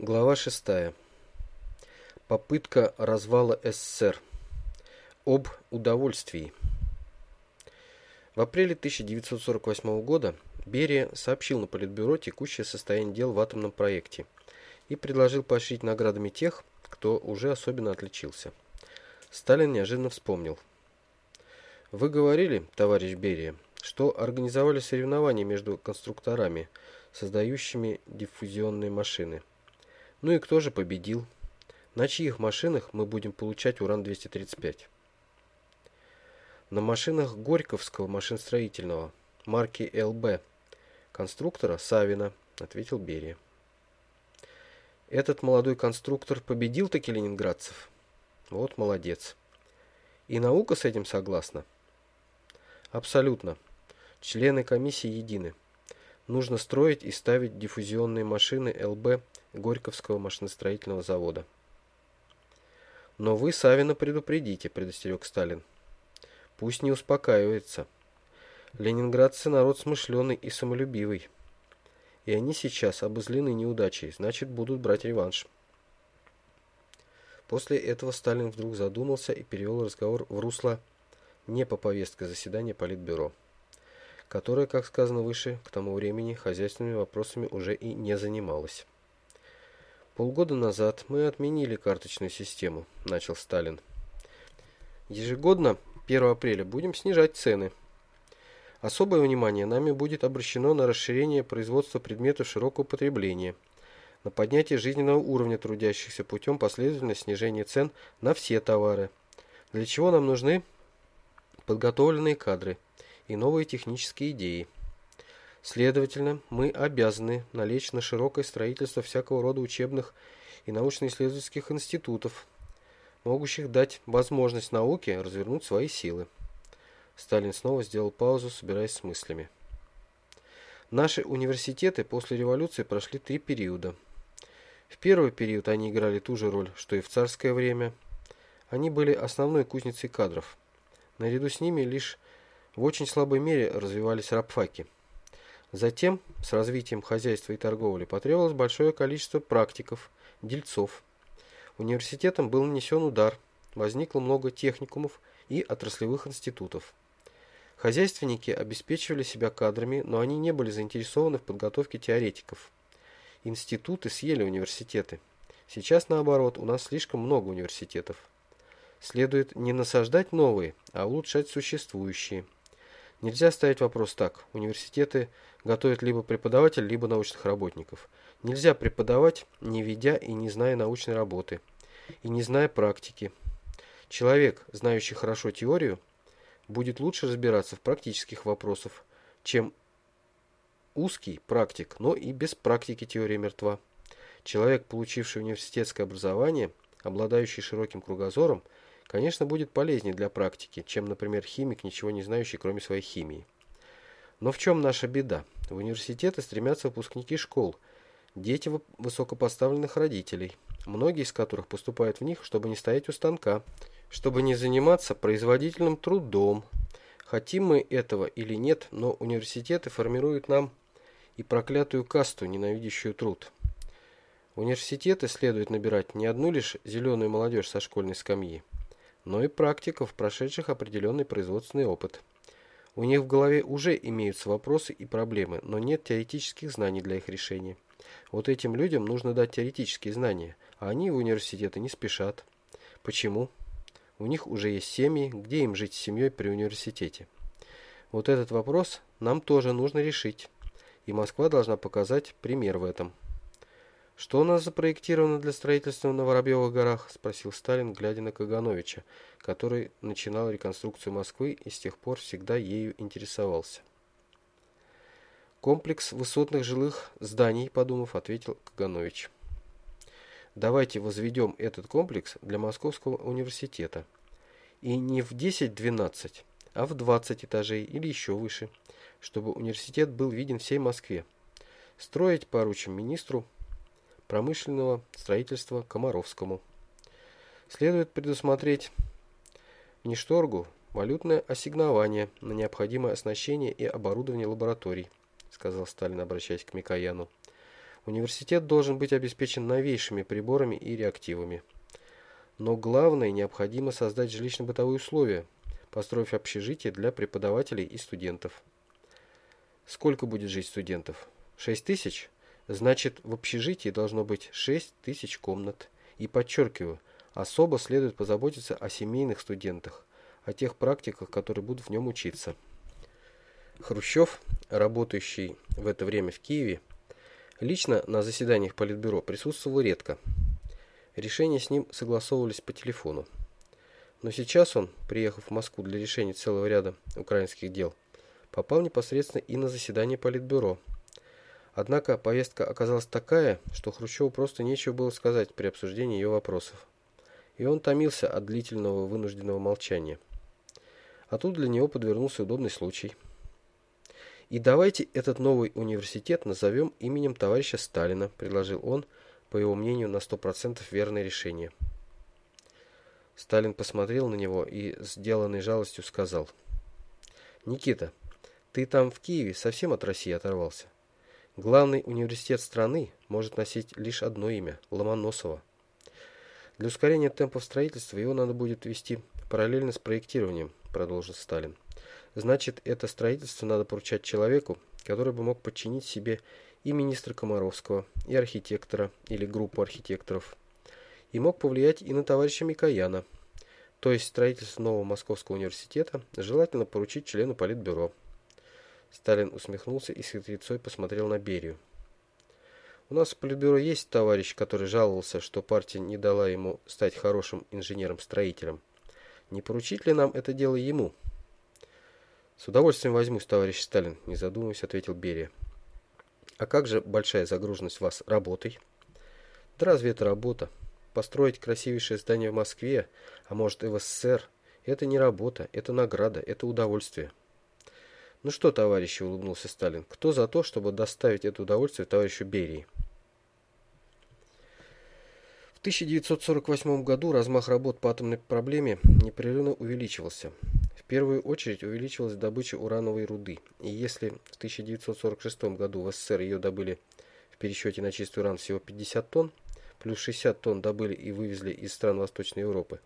Глава 6. Попытка развала СССР. Об удовольствии. В апреле 1948 года Берия сообщил на Политбюро текущее состояние дел в атомном проекте и предложил поощрить наградами тех, кто уже особенно отличился. Сталин неожиданно вспомнил. «Вы говорили, товарищ Берия, что организовали соревнования между конструкторами, создающими диффузионные машины». Ну и кто же победил? На чьих машинах мы будем получать уран-235? На машинах Горьковского машиностроительного марки ЛБ, конструктора Савина, ответил Берия. Этот молодой конструктор победил таки ленинградцев? Вот молодец. И наука с этим согласна? Абсолютно. Члены комиссии едины. Нужно строить и ставить диффузионные машины ЛБ Горьковского машиностроительного завода. Но вы Савина предупредите, предостерег Сталин. Пусть не успокаивается. Ленинградцы народ смышленый и самолюбивый. И они сейчас обозлены неудачей, значит, будут брать реванш. После этого Сталин вдруг задумался и перевел разговор в русло не по повестке заседания Политбюро, которое, как сказано выше, к тому времени хозяйственными вопросами уже и не занималось. Полгода назад мы отменили карточную систему, начал Сталин. Ежегодно 1 апреля будем снижать цены. Особое внимание нами будет обращено на расширение производства предметов широкого потребления, на поднятие жизненного уровня трудящихся путем последовательного снижения цен на все товары. Для чего нам нужны подготовленные кадры и новые технические идеи. Следовательно, мы обязаны налечь на широкое строительство всякого рода учебных и научно-исследовательских институтов, могущих дать возможность науке развернуть свои силы. Сталин снова сделал паузу, собираясь с мыслями. Наши университеты после революции прошли три периода. В первый период они играли ту же роль, что и в царское время. Они были основной кузницей кадров. Наряду с ними лишь в очень слабой мере развивались рабфаки. Затем, с развитием хозяйства и торговли, потребовалось большое количество практиков, дельцов. Университетам был нанесен удар, возникло много техникумов и отраслевых институтов. Хозяйственники обеспечивали себя кадрами, но они не были заинтересованы в подготовке теоретиков. Институты съели университеты. Сейчас, наоборот, у нас слишком много университетов. Следует не насаждать новые, а улучшать существующие. Нельзя ставить вопрос так. Университеты готовят либо преподавателей, либо научных работников. Нельзя преподавать, не ведя и не зная научной работы, и не зная практики. Человек, знающий хорошо теорию, будет лучше разбираться в практических вопросах, чем узкий практик, но и без практики теория мертва. Человек, получивший университетское образование, обладающий широким кругозором, конечно, будет полезнее для практики, чем, например, химик, ничего не знающий, кроме своей химии. Но в чем наша беда? В университеты стремятся выпускники школ, дети высокопоставленных родителей, многие из которых поступают в них, чтобы не стоять у станка, чтобы не заниматься производительным трудом. Хотим мы этого или нет, но университеты формируют нам и проклятую касту, ненавидящую труд. В университеты следует набирать не одну лишь зеленую молодежь со школьной скамьи, но и практиков, прошедших определенный производственный опыт. У них в голове уже имеются вопросы и проблемы, но нет теоретических знаний для их решения. Вот этим людям нужно дать теоретические знания, а они в университеты не спешат. Почему? У них уже есть семьи, где им жить с семьей при университете? Вот этот вопрос нам тоже нужно решить, и Москва должна показать пример в этом. «Что у нас запроектировано для строительства на Воробьевых горах?» – спросил Сталин, глядя на Кагановича, который начинал реконструкцию Москвы и с тех пор всегда ею интересовался. «Комплекс высотных жилых зданий», – подумав, ответил Каганович. «Давайте возведем этот комплекс для Московского университета. И не в 10-12, а в 20 этажей или еще выше, чтобы университет был виден всей Москве. Строить поручим министру промышленного строительства Комаровскому. Следует предусмотреть Ништоргу валютное ассигнование на необходимое оснащение и оборудование лабораторий, сказал Сталин, обращаясь к Микояну. Университет должен быть обеспечен новейшими приборами и реактивами. Но главное, необходимо создать жилищно-бытовые условия, построив общежитие для преподавателей и студентов. Сколько будет жить студентов? 6 тысяч? Значит, в общежитии должно быть 6 тысяч комнат. И подчеркиваю, особо следует позаботиться о семейных студентах, о тех практиках, которые будут в нем учиться. Хрущев, работающий в это время в Киеве, лично на заседаниях Политбюро присутствовал редко. Решения с ним согласовывались по телефону. Но сейчас он, приехав в Москву для решения целого ряда украинских дел, попал непосредственно и на заседание Политбюро. Однако повестка оказалась такая, что Хрущеву просто нечего было сказать при обсуждении ее вопросов. И он томился от длительного вынужденного молчания. А тут для него подвернулся удобный случай. «И давайте этот новый университет назовем именем товарища Сталина», предложил он, по его мнению, на 100% верное решение. Сталин посмотрел на него и, сделанной жалостью, сказал. «Никита, ты там в Киеве совсем от России оторвался. Главный университет страны может носить лишь одно имя – Ломоносова. Для ускорения темпов строительства его надо будет вести параллельно с проектированием, продолжил Сталин. Значит, это строительство надо поручать человеку, который бы мог подчинить себе и министра Комаровского, и архитектора или группу архитекторов, и мог повлиять и на товарища Микояна. То есть строительство нового Московского университета желательно поручить члену Политбюро. Сталин усмехнулся и с хитрецой посмотрел на Берию. У нас в Политбюро есть товарищ, который жаловался, что партия не дала ему стать хорошим инженером-строителем. Не поручить ли нам это дело ему? С удовольствием возьмусь, товарищ Сталин, не задумываясь, ответил Берия. А как же большая загруженность вас работой? Да разве это работа? Построить красивейшее здание в Москве, а может и в СССР, это не работа, это награда, это удовольствие. «Ну что, товарищи», — улыбнулся Сталин, — «кто за то, чтобы доставить это удовольствие товарищу Берии?» В 1948 году размах работ по атомной проблеме непрерывно увеличивался. В первую очередь увеличивалась добыча урановой руды, и если в 1946 году в СССР ее добыли в пересчете на чистый уран всего 50 тонн, плюс 60 тонн добыли и вывезли из стран Восточной Европы,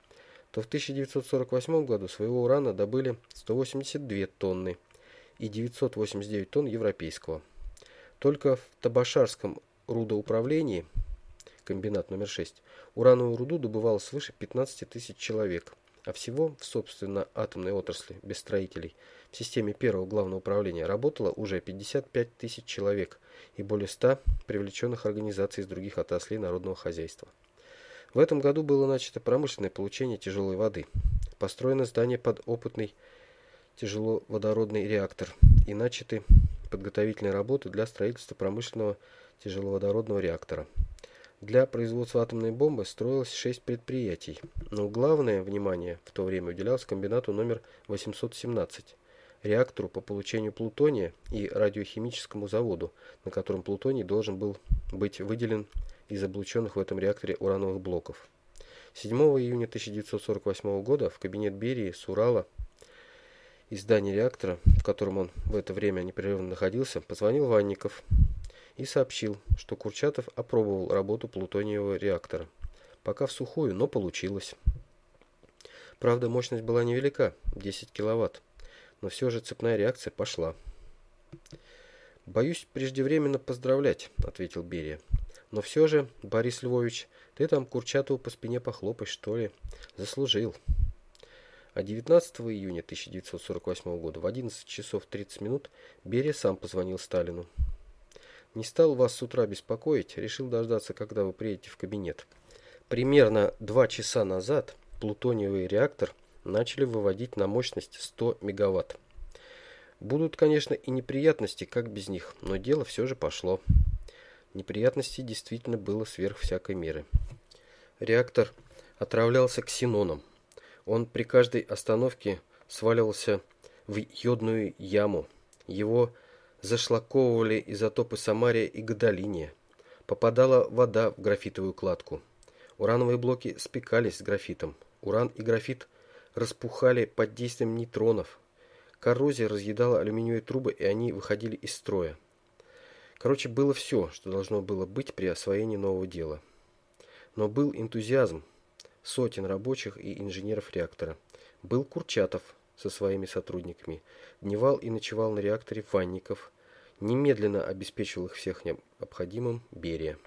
то в 1948 году своего урана добыли 182 тонны и 989 тонн европейского. Только в Табашарском рудоуправлении, комбинат номер 6, урановую руду добывало свыше 15 тысяч человек, а всего в собственно атомной отрасли без строителей в системе первого главного управления работало уже 55 тысяч человек и более 100 привлеченных организаций из других отраслей народного хозяйства. В этом году было начато промышленное получение тяжелой воды. Построено здание под опытный тяжеловодородный реактор и начаты подготовительные работы для строительства промышленного тяжеловодородного реактора. Для производства атомной бомбы строилось 6 предприятий, но главное внимание в то время уделялось комбинату номер 817, реактору по получению плутония и радиохимическому заводу, на котором плутоний должен был быть выделен из облученных в этом реакторе урановых блоков. 7 июня 1948 года в кабинет Берии с Урала из здания реактора, в котором он в это время непрерывно находился, позвонил Ванников и сообщил, что Курчатов опробовал работу плутониевого реактора. Пока в сухую, но получилось. Правда, мощность была невелика, 10 киловатт, но все же цепная реакция пошла. «Боюсь преждевременно поздравлять», — ответил Берия. «Но все же, Борис Львович, ты там Курчатову по спине похлопай, что ли? Заслужил». А 19 июня 1948 года в 11 часов 30 минут Берия сам позвонил Сталину. «Не стал вас с утра беспокоить, решил дождаться, когда вы приедете в кабинет. Примерно два часа назад плутониевый реактор начали выводить на мощность 100 мегаватт. Будут, конечно, и неприятности, как без них, но дело все же пошло. Неприятностей действительно было сверх всякой меры. Реактор отравлялся ксеноном. Он при каждой остановке сваливался в йодную яму. Его зашлаковывали изотопы Самария и Гадолиния. Попадала вода в графитовую кладку. Урановые блоки спекались с графитом. Уран и графит распухали под действием нейтронов. Коррозия разъедала алюминиевые трубы, и они выходили из строя. Короче, было все, что должно было быть при освоении нового дела. Но был энтузиазм сотен рабочих и инженеров реактора. Был Курчатов со своими сотрудниками. Дневал и ночевал на реакторе Фанников. Немедленно обеспечил их всех необходимым Берия.